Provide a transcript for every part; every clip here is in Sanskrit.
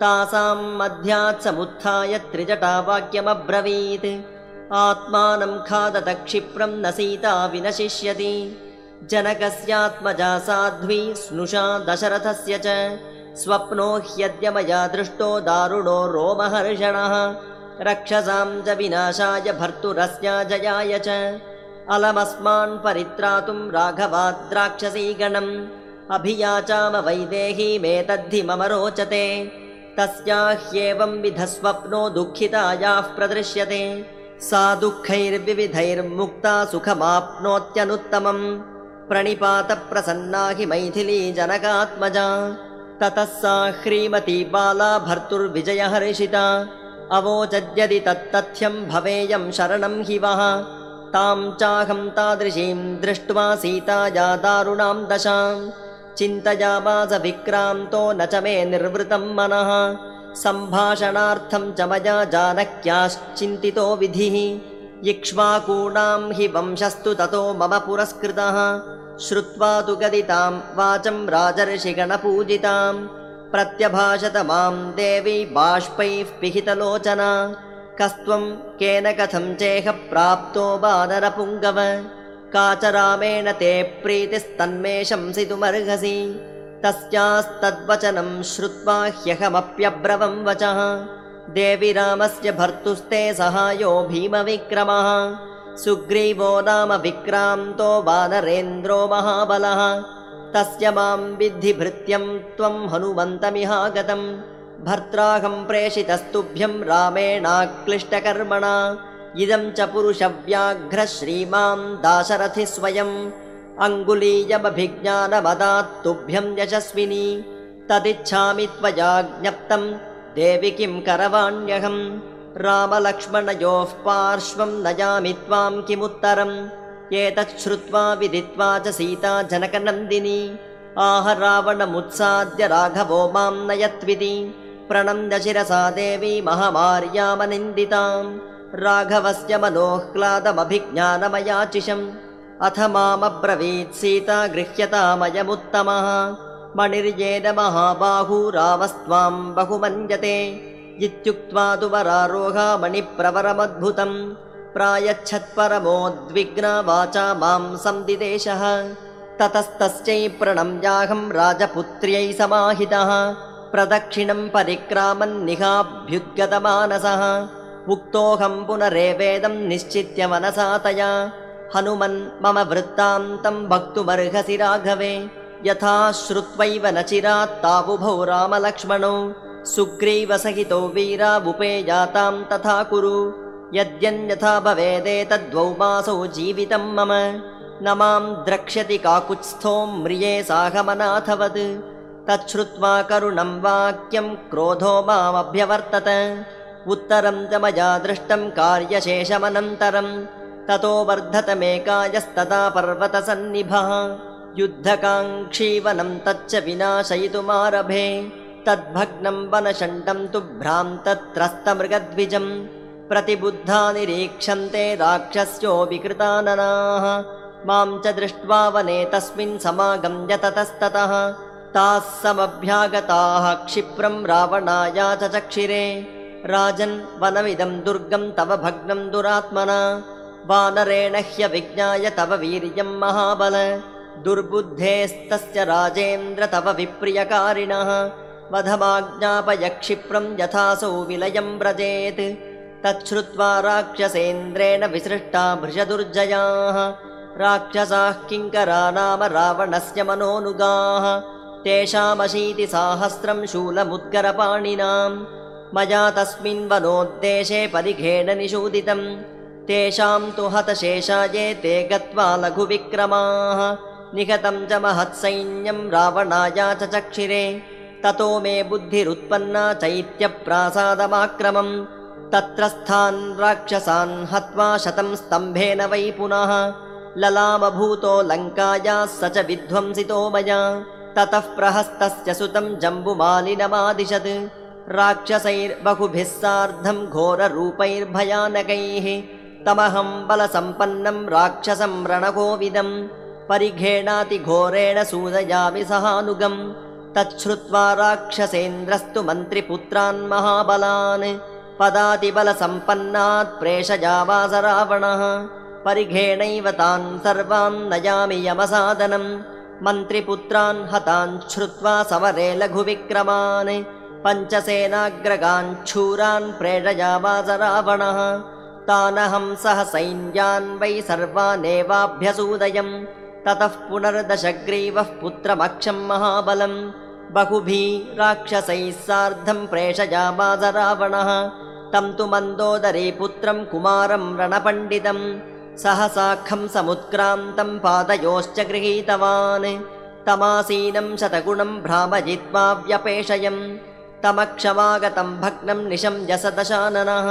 तासां मध्यात् समुत्थाय त्रिजटावाक्यमब्रवीत्। आत्मानं खादत क्षिप्रं न सीता विनशिष्यति। जनकस्यात्मजा साध्वी स्नुषा दशरथस्य च। स्वप्नो ह्यद्य मया दृष्टो दारुणो रोमहर्षणः। रक्षसां च विनाशाय भर्तुरस्याजयाय च। अलमस्मान् परित्रातुं राघवाद्राक्षसीगणम्। अभियाचाम वैदेहीमेतद्धि मम रोचते तस्या ह्येवं विधस्वप्नो दुःखितायाः प्रदृश्यते। सा दुःखैर्विविधैर्मुक्ता सुखमाप्नोत्यनुत्तमम्। प्रणिपातप्रसन्ना हि मैथिली जनकात्मजा ततः सा ह्रीमती बाला भर्तुर्विजयहर्षिता अवोचद्यदि तत्तथ्यं भवेयं शरणं हि वः। तां चाहं तादृशीं दृष्ट्वा सीताया दारुणां दशां चिन्तयामास विक्रान्तो न च मे निर्वृतं मनः। सम्भाषणार्थं च मया जानक्याश्चिन्तितो विधिः। इक्ष्वाकूणां हि वंशस्तु ततो मम पुरस्कृतः। श्रुत्वा तु गदितां वाचं राजर्षिगणपूजितां। प्रत्यभाषत मां देवी बाष्पैः पिहितलोचना। कस्त्वं केन कथं चेह प्राप्तो वानरपुङ्गव का च रामेण ते प्रीतिस्तन्मे शंसितुमर्हसि तस्यास्तद्वचनं श्रुत्वा ह्यहमप्यब्रवं वचः। देवि रामस्य भर्तुस्ते सहायो भीमविक्रमः। सुग्रीवो नाम विक्रान्तो वानरेन्द्रो महाबलः। तस्य मां विद्धि भृत्यं त्वं हनुमन्तमिहागतम्। भर्त्राहं प्रेषितस्तुभ्यं रामेणाक्लिष्टकर्मणा इदं च पुरुषव्याघ्र श्रीमां दाशरथि स्वयम् अङ्गुलीयमभिज्ञानमदात्तुभ्यं यशस्विनी। तदिच्छामि त्वया ज्ञप्तं देवि किं करवाण्यहम् रामलक्ष्मणयोः पार्श्वं नयामि त्वां किमुत्तरम्? एतत् श्रुत्वा विदित्वा च सीता जनकनन्दिनी आह रावणमुत्साद्य राघवो मां नयत्विति। प्रणम्य शिरसा देवी महमार्यामनिन्दिताम् राघवस्य मनोह्लादमभिज्ञानमयाचिषम्। अथ मामब्रवीत् सीता गृह्यतामयमुत्तमः। मणिर्येन महाबाहू रामस्त्वां बहुमन्यते। इत्युक्त्वा तु वरारोहा मणिप्रवरमद्भुतम्। प्रायच्छत्परमोद्विग्ना वाचा मां संदिदेशः ततस्तस्यै प्रणम्याहं राजपुत्र्यै समाहितः। प्रदक्षिणं परिक्रामन्निहाभ्युद्गतमानसः उक्तोऽहं पुनरेवेदं निश्चित्य मनसा तया। हनुमन् मम वृत्तान्तं वक्तुमर्हसि राघवे। यथा श्रुत्वैव न चिरात्तावुभौ रामलक्ष्मणौ। सुग्रीवसहितो वीरावुपेयातां तथा कुरु। यद्यन्यथा भवेदेतद्वौ मासौ जीवितं मम। न मां द्रक्ष्यति काकुत्स्थो म्रिये साहमनाथवत्। तच्छ्रुत्वा करुणं वाक्यं क्रोधो मामभ्यवर्तत उत्तरं च मया दृष्टं कार्यशेषमनन्तरं ततो वर्धतमेकायस्तदा पर्वतसन्निभः युद्धकाङ्क्षीवनं तच्च विनाशयितुमारभे तद्भग्नं तु भ्रान्तत्रस्तमृगद्विजम् प्रतिबुद्धा निरीक्षन्ते राक्षस्यो विकृताननाः मां च दृष्ट्वा वने तस्मिन् समागम्य ततस्ततः ताः समभ्यागताः क्षिप्रं चक्षिरे राजन् वनमिदं दुर्गं तव भग्नं दुरात्मना। वानरेण ह्यविज्ञाय तव वीर्यं महाबल। दुर्बुद्धेस्तस्य राजेन्द्र तव विप्रियकारिणः। वधमाज्ञापय क्षिप्रं यथासौ विलयं व्रजेत्। तच्छ्रुत्वा राक्षसेन्द्रेण विसृष्टा भृशदुर्जयाः। राक्षसाः किङ्करा नाम रावणस्य मनोनुगाः। तेषामशीतिसाहस्रं शूलमुद्गरपाणिनां मया तस्मिन् वनोद्देशे परिघेण निषूदितं तेषां तु हतशेषाये ते गत्वा लघुविक्रमाः। निहतं च महत्सैन्यं रावणाया च चक्षिरे। ततो मे बुद्धिरुत्पन्ना चैत्यप्रासादमाक्रमम्। तत्र स्थान् राक्षसान् हत्वा शतं स्तम्भेन वै पुनः। ललामभूतो लङ्कायाः स च विध्वंसितो मया। ततः प्रहस्तस्य सुतं जम्बुमालिनमादिशत् राक्षसैर्बहुभिः सार्धं घोररूपैर्भयानकैः तमहं बलसम्पन्नं राक्षसं रणकोविदम् परिघेणातिघोरेण सूदयामि सहानुगम् तच्छ्रुत्वा राक्षसेन्द्रस्तु मन्त्रिपुत्रान् महाबलान् पदातिबलसम्पन्नात् प्रेषजावास रावणः परिघेणैव तान् सर्वान् नयामि यमसादनम् मन्त्रिपुत्रान् हतान् श्रुत्वा समरे लघुविक्रमान् पञ्चसेनाग्रगान् शूरान् प्रेषयावास रावणः तानहं सह सैन्यान् वै सर्वानेवाभ्यसूदयम्। ततः पुनर्दशग्रीवः पुत्रमक्षं महाबलम्। बहुभिः राक्षसैः सार्धं प्रेषयावास रावणः तं तु मन्दोदरी पुत्रं कुमारं रणपण्डितम्। सहसाखं समुत्क्रान्तं पादयोश्च गृहीतवान्। तमासीनं शतगुणं भ्रामजित्वा व्यपेशयम् तमक्षमागतं भग्नं निशं यसदशाननः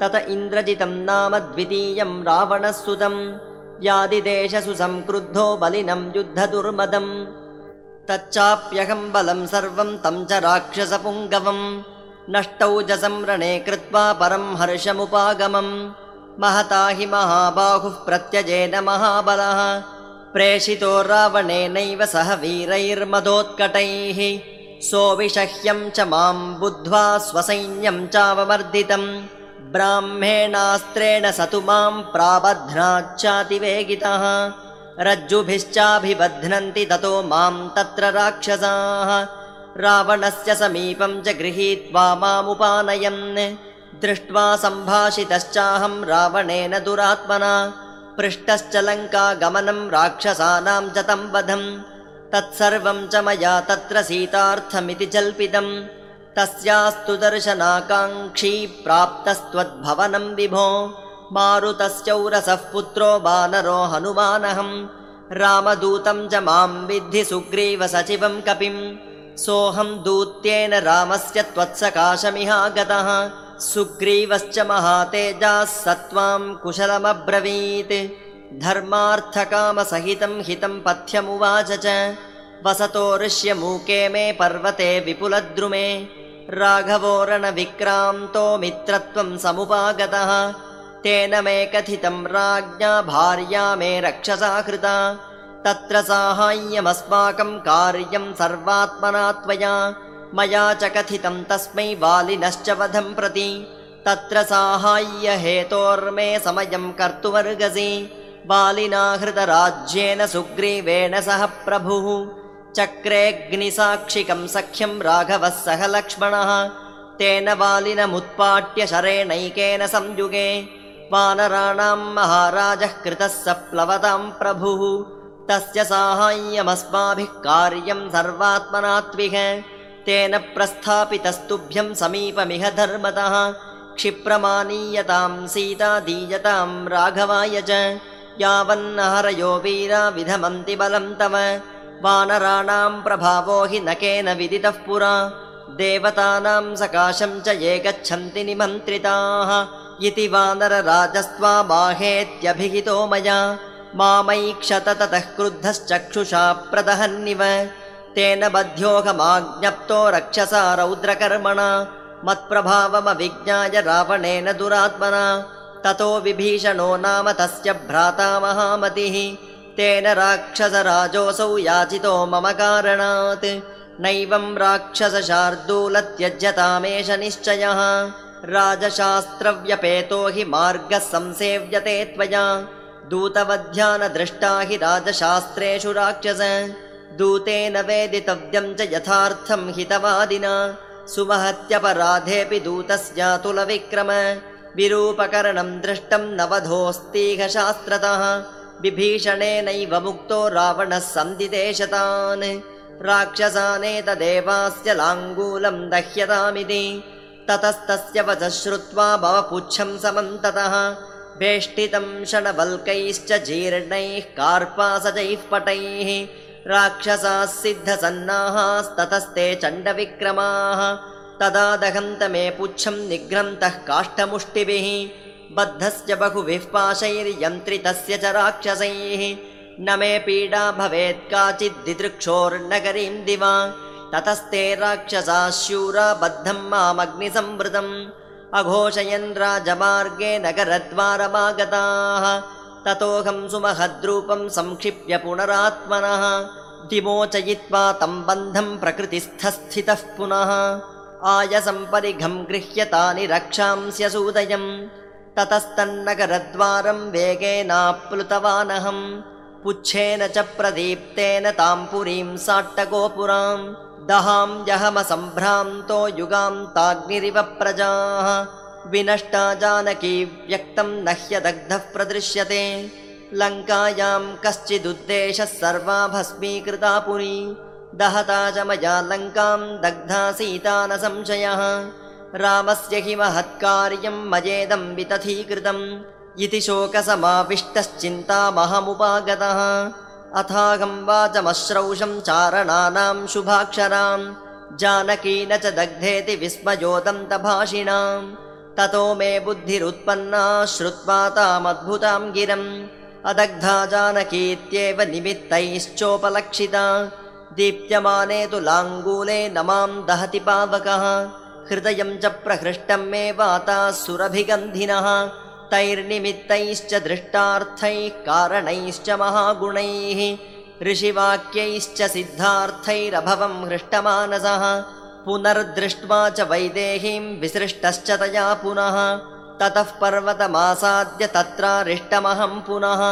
तत इन्द्रजितं नाम द्वितीयं रावणः सुतं व्यादिदेशसु संक्रुद्धो बलिनं युद्धदुर्मदम्। तच्चाप्यहं बलं सर्वं तं च राक्षसपुङ्गवम्। नष्टौ जसंरणे कृत्वा परं हर्षमुपागमम्। महता हि महाबाहुः प्रत्यजेन महाबलः। प्रेषितो रावणेनैव सह वीरैर्मदोत्कटैः सोऽविषह्यं च मां बुद्ध्वा स्वसैन्यं चावमर्दितम्। ब्राह्मेणास्त्रेण स तु मां प्राबध्नाच्चातिवेगितः रज्जुभिश्चाभिबध्नन्ति ततो मां तत्र राक्षसाः। रावणस्य समीपं च गृहीत्वा मामुपानयन् दृष्ट्वा सम्भाषितश्चाहं रावणेन दुरात्मना। पृष्टश्च लङ्कागमनं राक्षसानां च तं वधम् तत्सर्वं च मया तत्र सीतार्थमिति जल्पितम् तस्यास्तु दर्शनाकाङ्क्षी प्राप्तस्त्वद्भवनं विभो। मारुतस्यौरसः पुत्रो वानरो हनुमानहम् रामदूतं च मां विद्धि सुग्रीवसचिवं कपिम् सोऽहं दूत्येन रामस्य त्वत्सकाशमिहागतः। सुग्रीवश्च महातेजाः स त्वां कुशलमब्रवीत् धर्मार्थकामसहितं हितं पथ्यमुवाच च। वसतो ऋष्यमूके मे पर्वते विपुलद्रुमे। राघवोरणविक्रान्तो मित्रत्वं समुपागतः। तेन मे कथितं राज्ञा भार्या मे रक्षसा कृता। तत्र साहाय्यमस्माकं कार्यं सर्वात्मना त्वया। मया च कथितं तस्मै वालिनश्च वधं प्रति। तत्र साहाय्यहेतोर्मे समयं कर्तुमर्गसि वालिना हृतराज्येन सुग्रीवेण सह प्रभुः। चक्रेऽग्निसाक्षिकं सख्यं राघवः सह लक्ष्मणः। तेन वालिनमुत्पाट्य शरेणैकेन संयुगे। वानराणां महाराजः कृतः स प्लवतां प्रभुः। तस्य साहाय्यमस्माभिः कार्यं सर्वात्मनात्विह। तेन प्रस्थापितस्तुभ्यं समीपमिह धर्मतः। क्षिप्रमानीयतां सीता दीयतां राघवाय च यावन्नहरयो वीरा विधमन्ति बलं तव। वानराणां प्रभावो हि न केन विदितः पुरा। देवतानां सकाशं च ये गच्छन्ति निमन्त्रिताः। इति वानरराजस्त्वा बाहेत्यभिहितो मया। मामैक्षत ततः क्रुद्धश्चक्षुषा प्रदहन्निव। तेन बध्योऽहमाज्ञप्तो रक्षसा रौद्रकर्मणा। मत्प्रभावमविज्ञाय रावणेन दुरात्मना ततो विभीषणो नाम तस्य भ्राता महामतिः। तेन राक्षसराजोऽसौ याचितो मम कारणात्। नैवं राक्षसशार्दूलत्यज्यतामेष निश्चयः। राजशास्त्रव्यपेतो हि मार्गः संसेव्यते त्वया। दूतवध्यानदृष्टा हि राजशास्त्रेषु राक्षस। दूतेन वेदितव्यं च यथार्थं हितवादिना। सुमहत्यपराधेऽपि दूतस्यातुलविक्रम विरूपकरणं दृष्टं नवधोऽस्तीह शास्त्रतः विभीषणेनैव मुक्तो रावणः सन्दिदेशतान् राक्षसानेतदेवास्य लाङ्गूलं दह्यतामिति। ततस्तस्य वचः श्रुत्वा भवपुच्छं समन्ततः वेष्टितं शणवल्कैश्च जीर्णैः कार्पासजैः पटैः। राक्षसाः सिद्धसन्नाहास्ततस्ते चण्डविक्रमाः तदा दहन्त मे पुच्छं निघ्रन्तः काष्ठमुष्टिभिः बद्धस्य बहुभिः पाशैर्यन्त्रितस्य च राक्षसैः। न मे पीडा भवेत् काचिद्दिदृक्षोर्नगरीं दिवा ततस्ते राक्षसाः शूरा बद्धं मामग्निसंवृतम्। अघोषयन् राजमार्गे नगरद्वारमागताः ततोऽहं सुमहद्रूपं संक्षिप्य पुनरात्मनः। विमोचयित्वा तं बन्धं प्रकृतिस्थस्थितः पुनः आयसम्परिघं गृह्य तानि रक्षांस्यसूदयम् ततस्तन्नगरद्वारं वेगेनाप्लुतवानहम्। पुच्छेन च प्रदीप्तेन तां पुरीं साट्टगोपुरां दहां यहमसम्भ्रान्तो युगान्ताग्निरिव प्रजाः। विनष्टा जानकी व्यक्तं न ह्यदग्धः प्रदृश्यते। लङ्कायां कश्चिदुद्देशः सर्वा भस्मीकृता पुरी दहता च मया लङ्कां दग्धा सीता न संशयः। रामस्य हि महत्कार्यं मयेदं वितथीकृतम्। इति शोकसमाविष्टश्चिन्तामहमुपागतः। अथाहं वाचमश्रौषं चारणानां शुभाक्षरां जानकी न च दग्धेति विस्मयोदन्तभाषिणाम् ततो मे बुद्धिरुत्पन्ना श्रुत्वा तामद्भुतां गिरम्। अदग्धा जानकीत्येव निमित्तैश्चोपलक्षिता दीप्यमाने तु लाङ्गूले न मां दहति पावकः हृदयं च प्रहृष्टं मे वाता सुरभिगन्धिनः तैर्निमित्तैश्च दृष्टार्थैः कारणैश्च महागुणैः ऋषिवाक्यैश्च सिद्धार्थैरभवं हृष्टमानसः पुनर्दृष्ट्वा च वैदेहीं विसृष्टश्च तया पुनः ततः पर्वतमासाद्य तत्रारिष्टमहं पुनः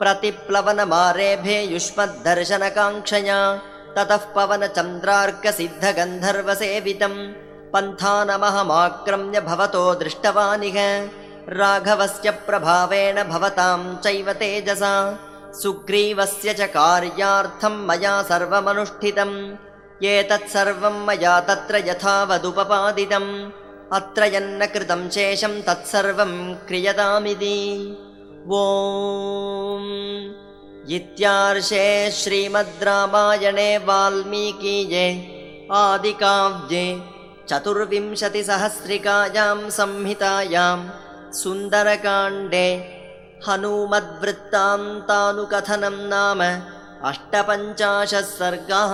प्रतिप्लवनमारेभे युष्मद्दर्शनकाङ्क्षया ततः पवनचन्द्रार्कसिद्धगन्धर्वसेवितम् पन्थानमहमाक्रम्य भवतो दृष्टवानिह। राघवस्य प्रभावेण भवतां चैव तेजसा। सुग्रीवस्य च कार्यार्थं मया सर्वमनुष्ठितम्। एतत्सर्वं मया तत्र यथावदुपपादितम्। अत्र यन्न कृतं शेषं तत्सर्वं क्रियतामिति। ॐ इत्यार्षे श्रीमद् रामायणे वाल्मीकीये आदिकाव्ये चतुर्विंशतिसहस्रिकायां संहितायां सुन्दरकाण्डे हनूमद्वृत्तान्तानुकथनं नाम अष्टपञ्चाशः सर्गः